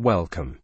Welcome.